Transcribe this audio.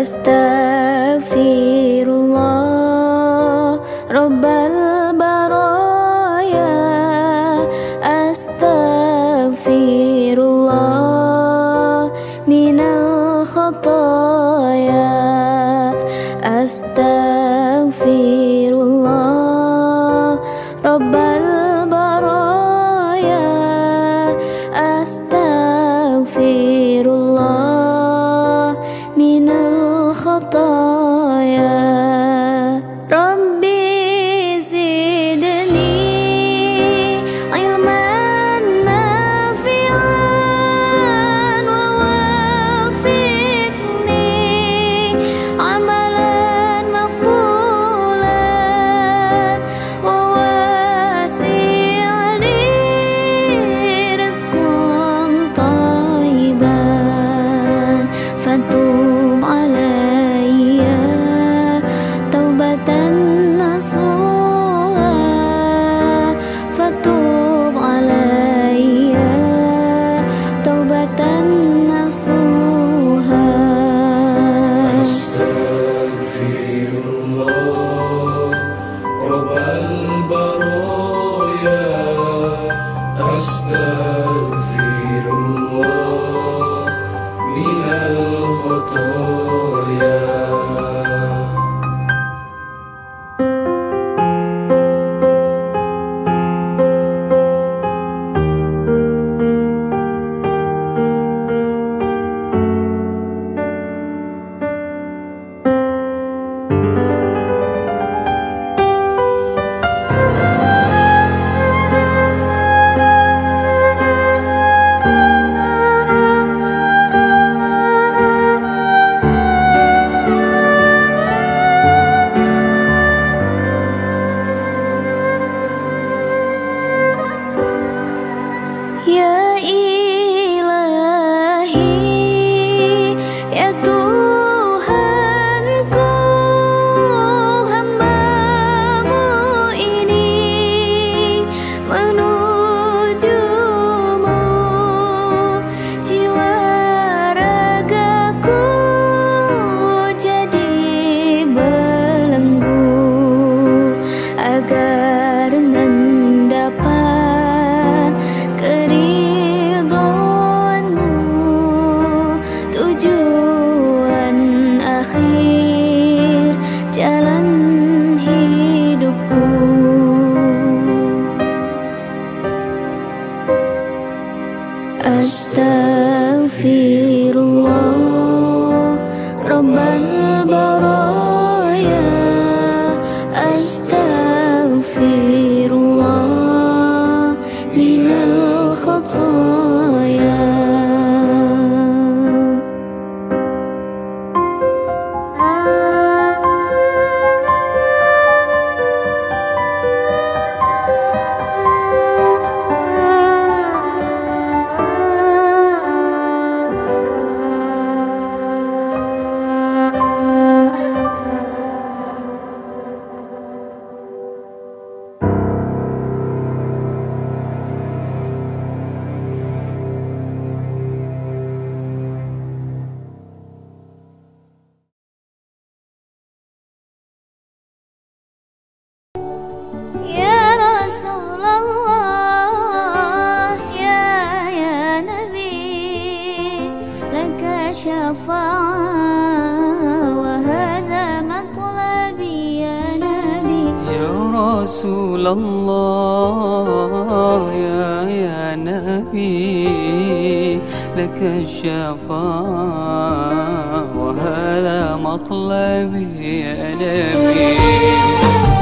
أستغفر الله. رب البرايا أستغفر الله. من الخطايا أستغفر الله. رب البرايا أستغفر Yeah. أستغفر الله. رب رسول الله يا يا نبي لك الشفاء وهذا مطلبي يا نبي.